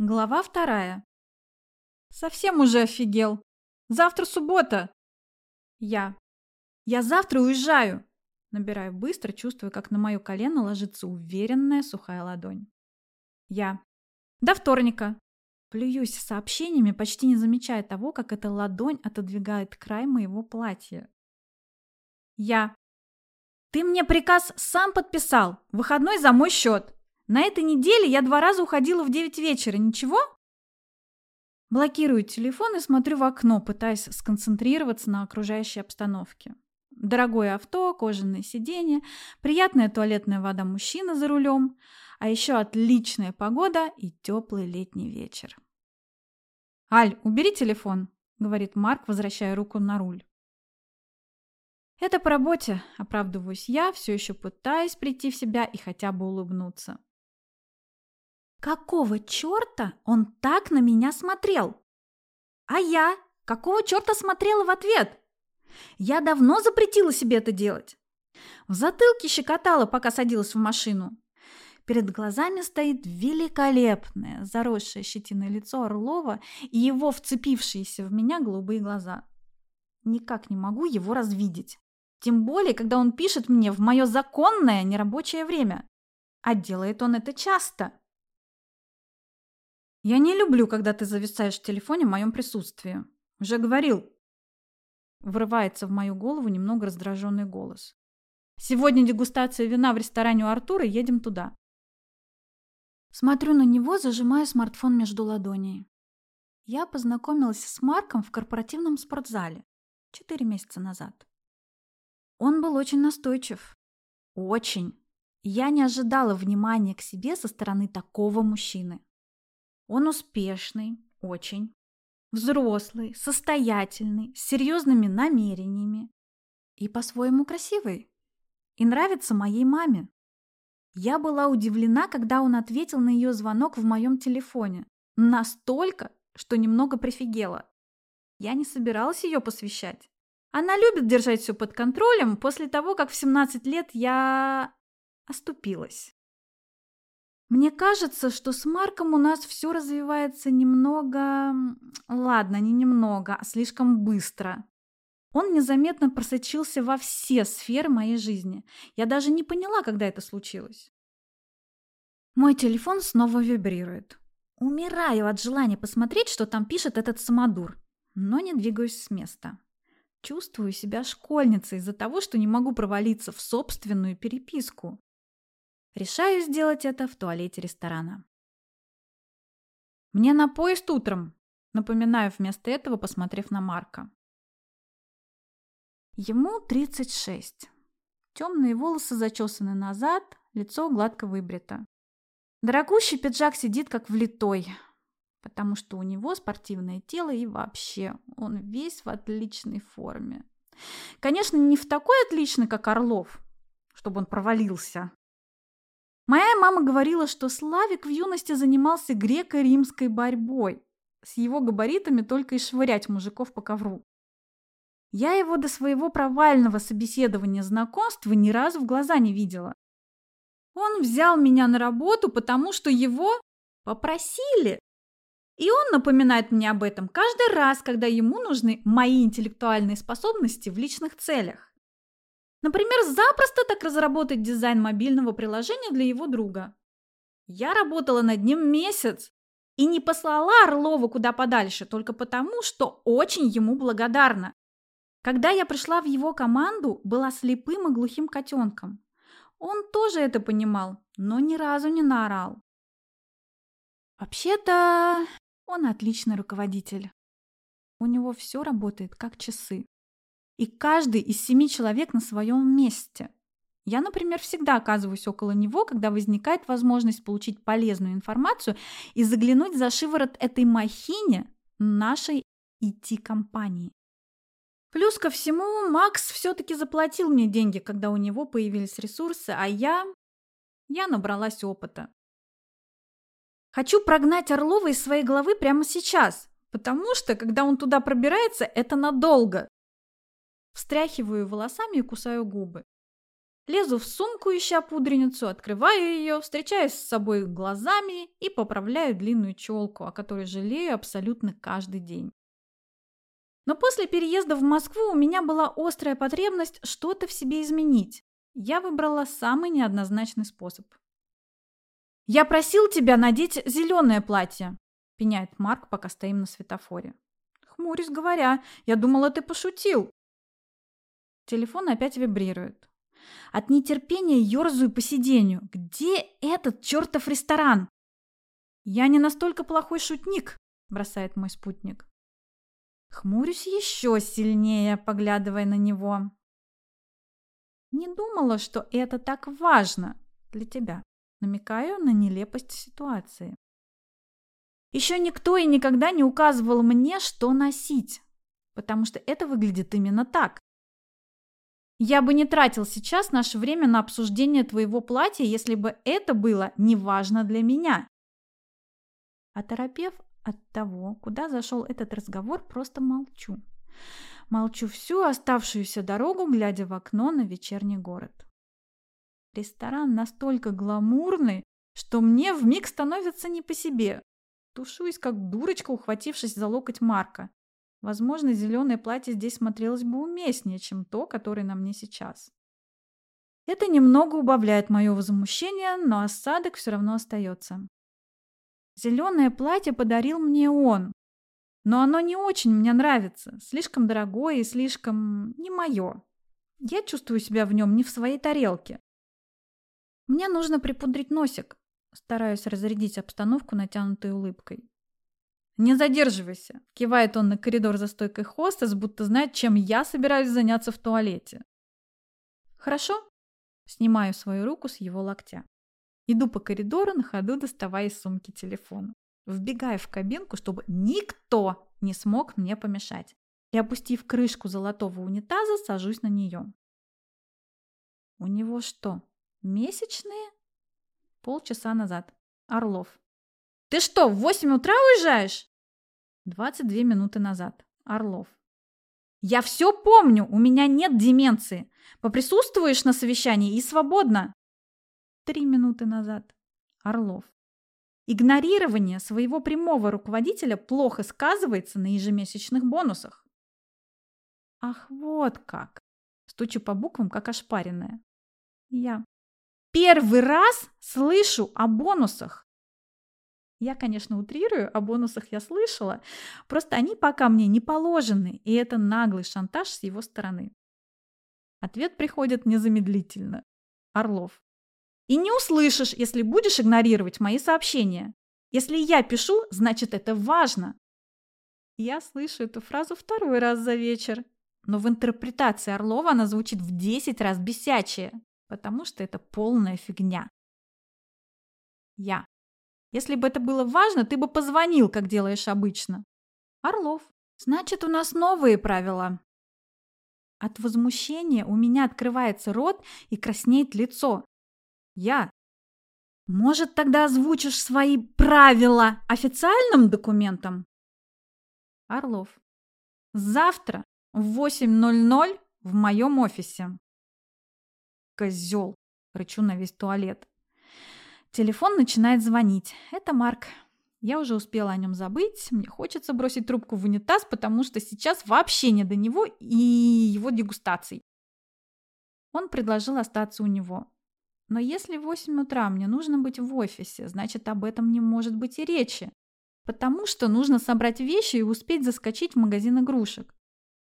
Глава вторая. Совсем уже офигел. Завтра суббота. Я. Я завтра уезжаю. Набираю быстро, чувствуя, как на мое колено ложится уверенная сухая ладонь. Я. До вторника. Плююсь сообщениями, почти не замечая того, как эта ладонь отодвигает край моего платья. Я. Ты мне приказ сам подписал. Выходной за мой счет. На этой неделе я два раза уходила в 9 вечера. Ничего? Блокирую телефон и смотрю в окно, пытаясь сконцентрироваться на окружающей обстановке. Дорогое авто, кожаные сиденья, приятная туалетная вода мужчина за рулем, а еще отличная погода и теплый летний вечер. «Аль, убери телефон», — говорит Марк, возвращая руку на руль. «Это по работе», — оправдываюсь я, все еще пытаясь прийти в себя и хотя бы улыбнуться. Какого черта он так на меня смотрел? А я? Какого черта смотрела в ответ? Я давно запретила себе это делать. В затылке щекотала, пока садилась в машину. Перед глазами стоит великолепное, заросшее щетиной лицо Орлова и его вцепившиеся в меня голубые глаза. Никак не могу его развидеть. Тем более, когда он пишет мне в мое законное нерабочее время. А делает он это часто. Я не люблю, когда ты зависаешь в телефоне в моем присутствии. Уже говорил. Врывается в мою голову немного раздраженный голос. Сегодня дегустация вина в ресторане у Артура, едем туда. Смотрю на него, зажимая смартфон между ладоней. Я познакомилась с Марком в корпоративном спортзале четыре месяца назад. Он был очень настойчив. Очень. Я не ожидала внимания к себе со стороны такого мужчины. Он успешный, очень. Взрослый, состоятельный, с серьезными намерениями. И по-своему красивый. И нравится моей маме. Я была удивлена, когда он ответил на ее звонок в моем телефоне. Настолько, что немного прифигела. Я не собиралась ее посвящать. Она любит держать все под контролем после того, как в 17 лет я оступилась. Мне кажется, что с Марком у нас все развивается немного... Ладно, не немного, а слишком быстро. Он незаметно просочился во все сферы моей жизни. Я даже не поняла, когда это случилось. Мой телефон снова вибрирует. Умираю от желания посмотреть, что там пишет этот самодур, но не двигаюсь с места. Чувствую себя школьницей из-за того, что не могу провалиться в собственную переписку. Решаю сделать это в туалете ресторана. «Мне на поезд утром», — напоминаю вместо этого, посмотрев на Марка. Ему 36. Темные волосы зачесаны назад, лицо гладко выбрито. Дорогущий пиджак сидит как влитой, потому что у него спортивное тело и вообще он весь в отличной форме. Конечно, не в такой отличной, как Орлов, чтобы он провалился, Моя мама говорила, что Славик в юности занимался греко-римской борьбой. С его габаритами только и швырять мужиков по ковру. Я его до своего провального собеседования знакомства ни разу в глаза не видела. Он взял меня на работу, потому что его попросили. И он напоминает мне об этом каждый раз, когда ему нужны мои интеллектуальные способности в личных целях. Например, запросто так разработать дизайн мобильного приложения для его друга. Я работала над ним месяц и не послала Орлова куда подальше только потому, что очень ему благодарна. Когда я пришла в его команду, была слепым и глухим котенком. Он тоже это понимал, но ни разу не наорал. Вообще-то, он отличный руководитель. У него все работает как часы и каждый из семи человек на своем месте. Я, например, всегда оказываюсь около него, когда возникает возможность получить полезную информацию и заглянуть за шиворот этой махине нашей IT-компании. Плюс ко всему, Макс все-таки заплатил мне деньги, когда у него появились ресурсы, а я... я набралась опыта. Хочу прогнать Орлова из своей головы прямо сейчас, потому что, когда он туда пробирается, это надолго. Встряхиваю волосами и кусаю губы. Лезу в сумку, ища пудреницу, открываю ее, встречаюсь с собой глазами и поправляю длинную челку, о которой жалею абсолютно каждый день. Но после переезда в Москву у меня была острая потребность что-то в себе изменить. Я выбрала самый неоднозначный способ. «Я просил тебя надеть зеленое платье», – пеняет Марк, пока стоим на светофоре. Хмурюсь, говоря, я думала, ты пошутил. Телефон опять вибрирует. От нетерпения ерзаю по сиденью. Где этот чертов ресторан? Я не настолько плохой шутник, бросает мой спутник. Хмурюсь еще сильнее, поглядывая на него. Не думала, что это так важно для тебя. Намекаю на нелепость ситуации. Еще никто и никогда не указывал мне, что носить, потому что это выглядит именно так. Я бы не тратил сейчас наше время на обсуждение твоего платья, если бы это было неважно для меня. Оторопев от того, куда зашел этот разговор, просто молчу. Молчу всю оставшуюся дорогу, глядя в окно на вечерний город. Ресторан настолько гламурный, что мне вмиг становится не по себе. Тушуюсь, как дурочка, ухватившись за локоть Марка. Возможно, зеленое платье здесь смотрелось бы уместнее, чем то, которое на мне сейчас. Это немного убавляет мое возмущение, но осадок все равно остается. Зеленое платье подарил мне он, но оно не очень мне нравится, слишком дорогое и слишком не мое. Я чувствую себя в нем не в своей тарелке. Мне нужно припудрить носик, стараюсь разрядить обстановку натянутой улыбкой. «Не задерживайся!» – кивает он на коридор за стойкой хостес, будто знает, чем я собираюсь заняться в туалете. «Хорошо?» – снимаю свою руку с его локтя. Иду по коридору, на ходу доставая из сумки телефон. Вбегаю в кабинку, чтобы никто не смог мне помешать. И, опустив крышку золотого унитаза, сажусь на нее. У него что, месячные? Полчаса назад. Орлов. «Ты что, в восемь утра уезжаешь?» 22 минуты назад. Орлов. «Я все помню, у меня нет деменции. Поприсутствуешь на совещании и свободно». Три минуты назад. Орлов. Игнорирование своего прямого руководителя плохо сказывается на ежемесячных бонусах. Ах, вот как. Стучу по буквам, как ошпаренная. Я. Первый раз слышу о бонусах. Я, конечно, утрирую, о бонусах я слышала, просто они пока мне не положены, и это наглый шантаж с его стороны. Ответ приходит незамедлительно. Орлов. И не услышишь, если будешь игнорировать мои сообщения. Если я пишу, значит это важно. Я слышу эту фразу второй раз за вечер, но в интерпретации Орлова она звучит в 10 раз бесячее, потому что это полная фигня. Я. Если бы это было важно, ты бы позвонил, как делаешь обычно. Орлов. Значит, у нас новые правила. От возмущения у меня открывается рот и краснеет лицо. Я. Может, тогда озвучишь свои правила официальным документом? Орлов. Завтра в 8.00 в моем офисе. Козел. Рычу на весь туалет. Телефон начинает звонить. Это Марк. Я уже успела о нем забыть. Мне хочется бросить трубку в унитаз, потому что сейчас вообще не до него и его дегустаций. Он предложил остаться у него. Но если в 8 утра мне нужно быть в офисе, значит об этом не может быть и речи. Потому что нужно собрать вещи и успеть заскочить в магазин игрушек.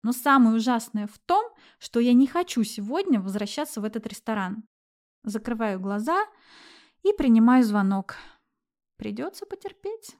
Но самое ужасное в том, что я не хочу сегодня возвращаться в этот ресторан. Закрываю глаза и принимаю звонок. Придется потерпеть.